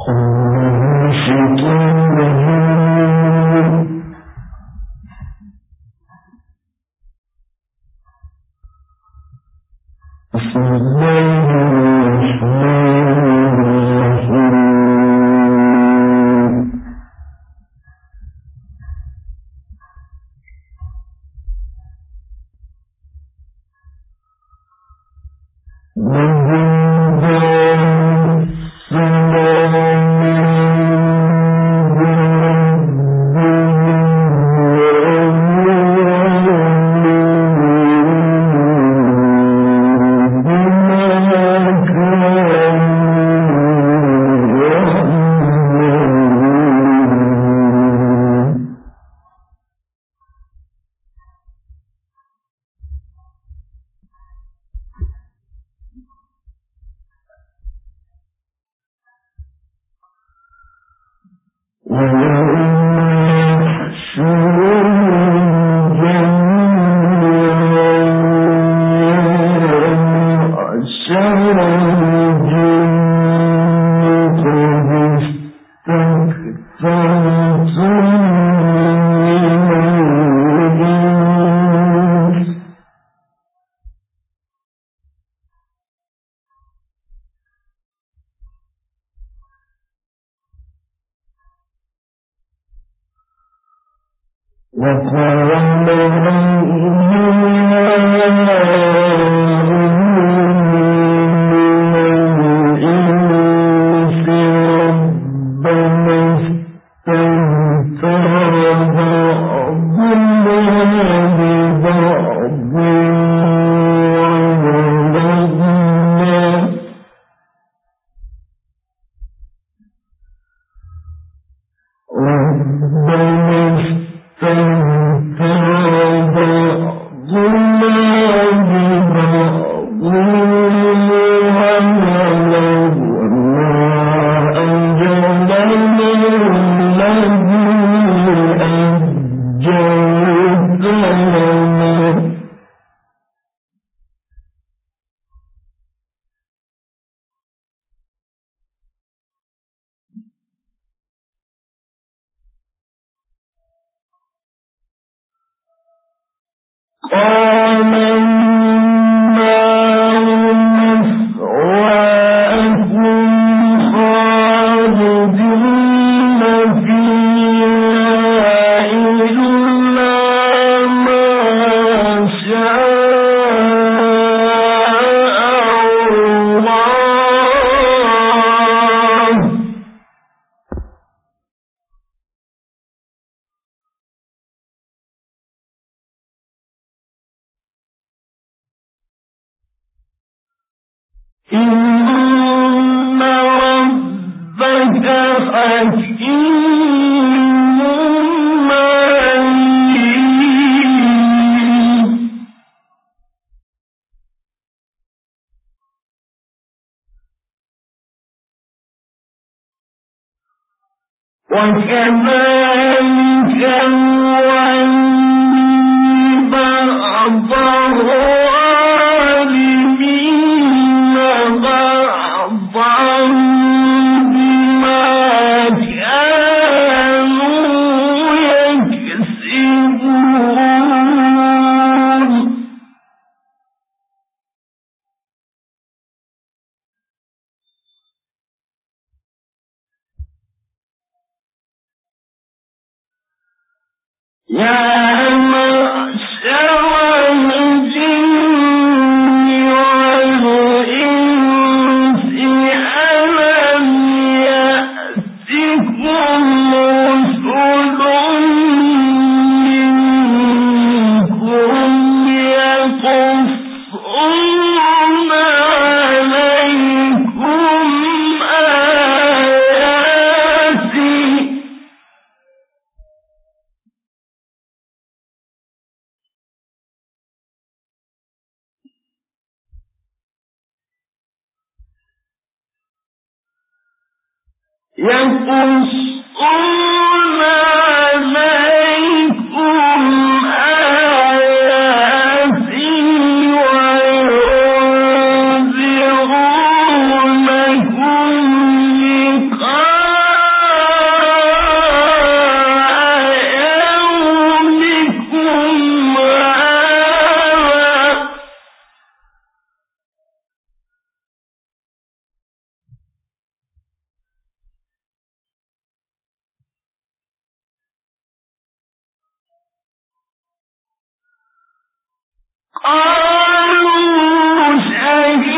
คง وكذلك يا yang unsur قالوا شهدنا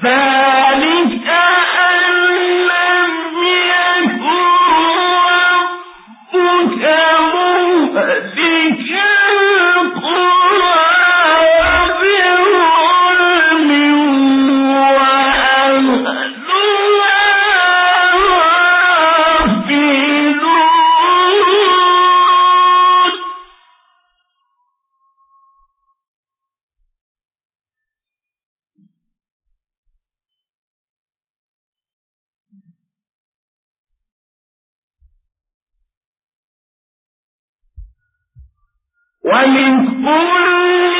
ذلك إني عامل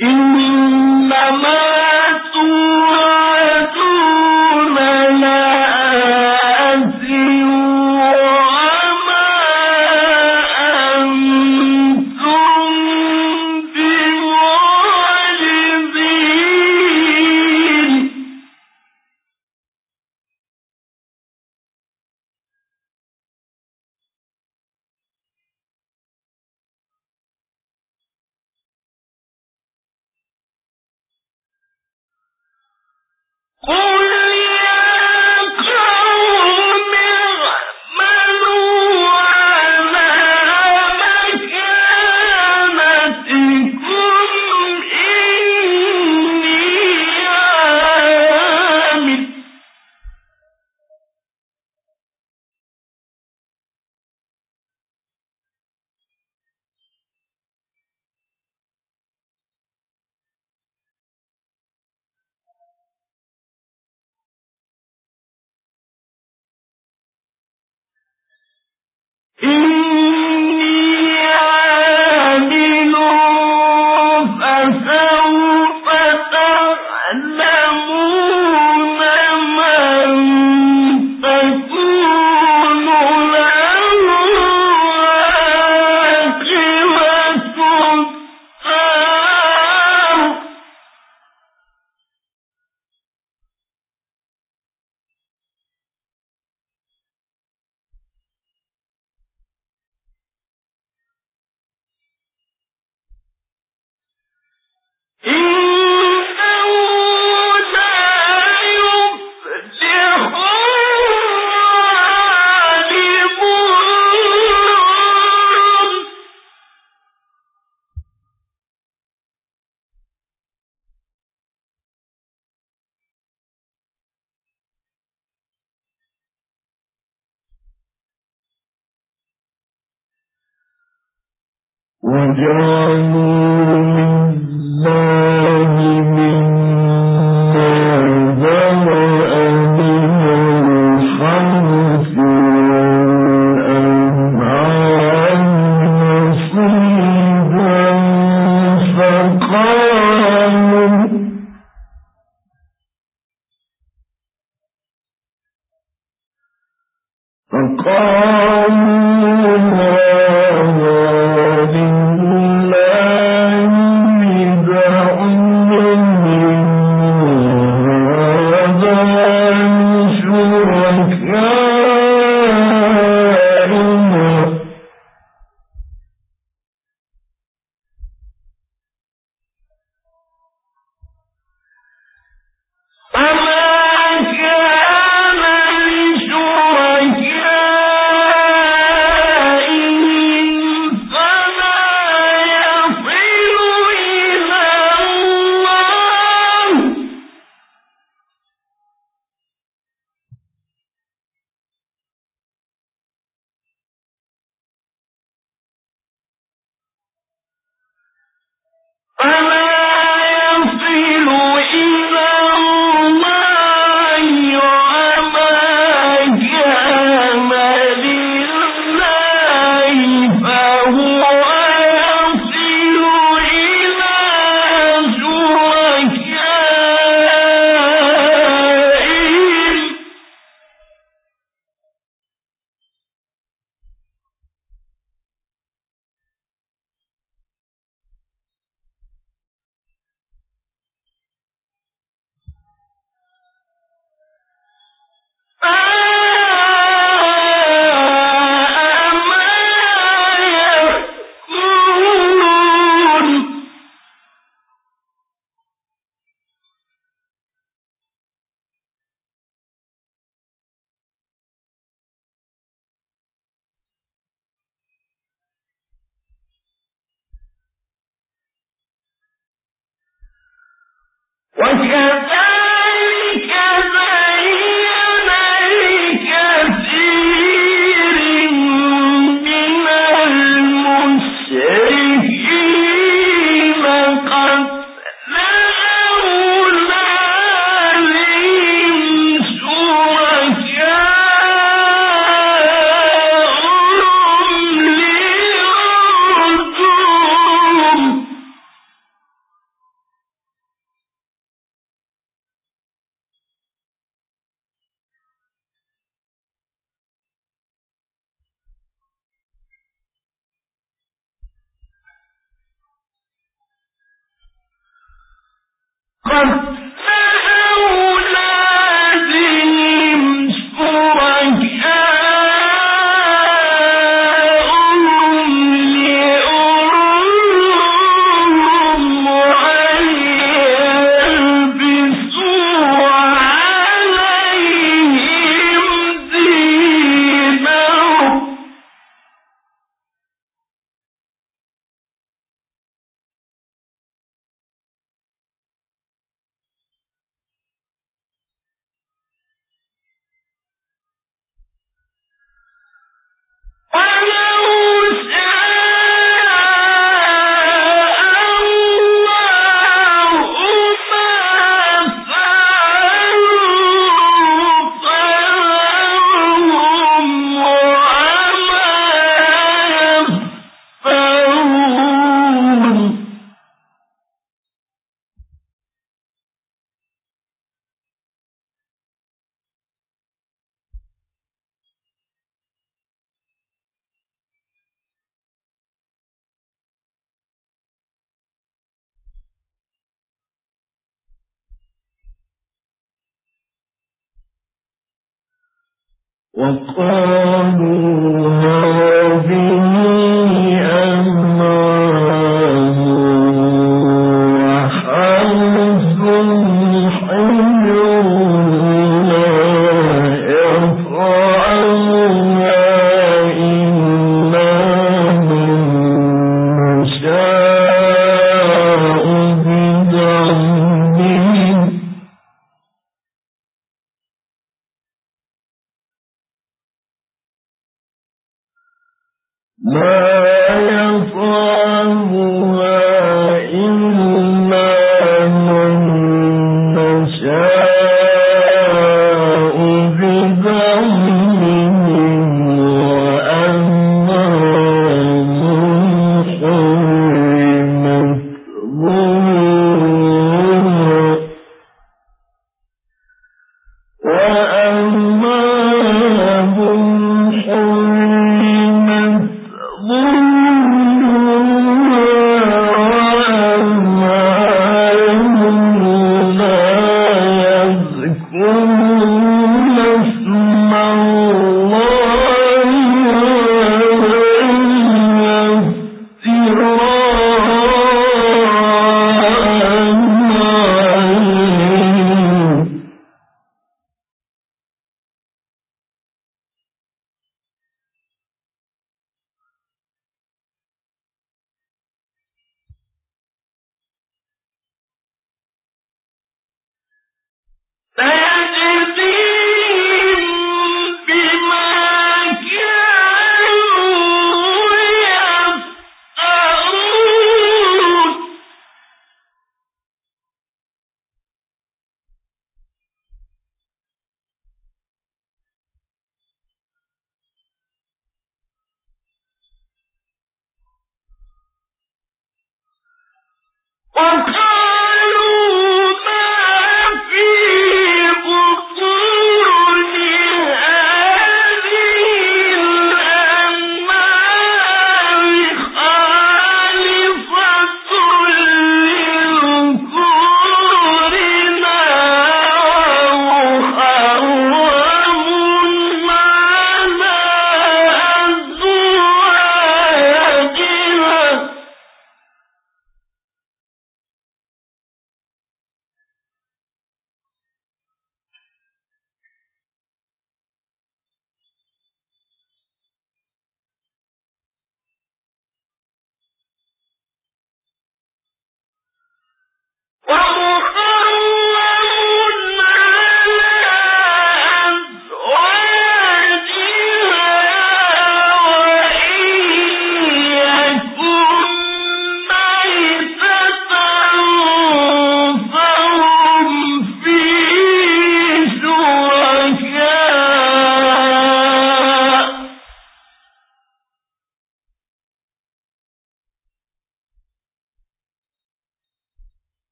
فسوف young وقالوا on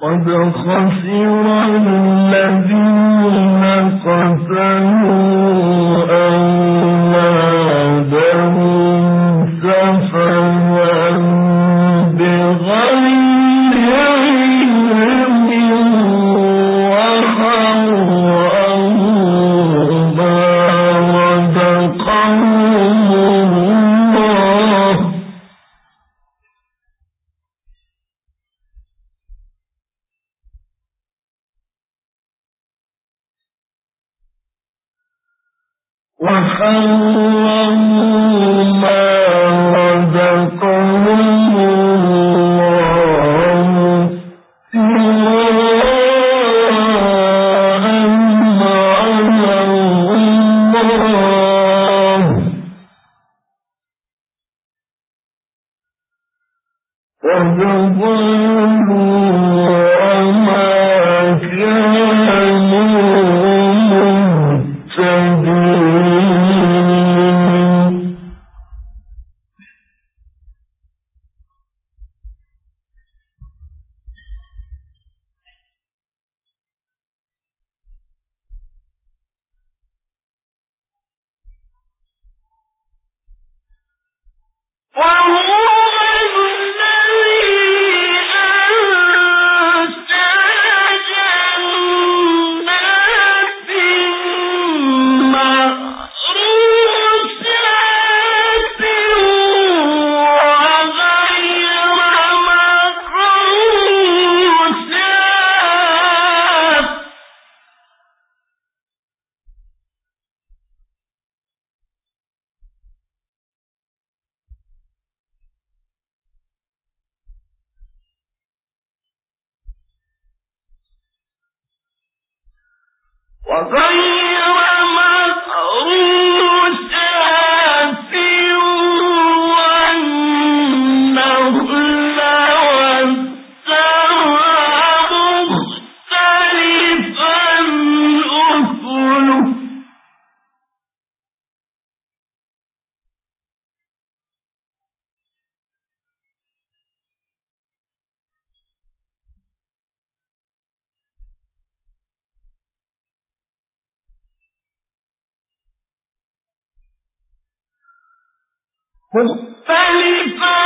قد خسر الذين قتلوا وَبَيْنَ مختلفا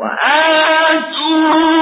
وآتوا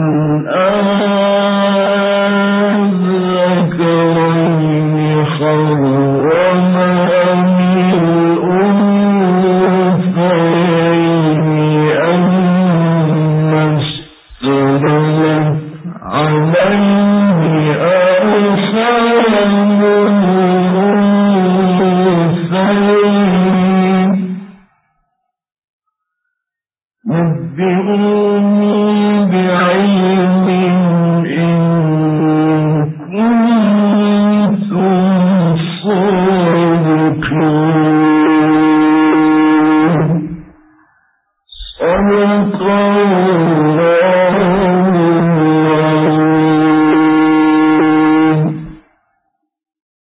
on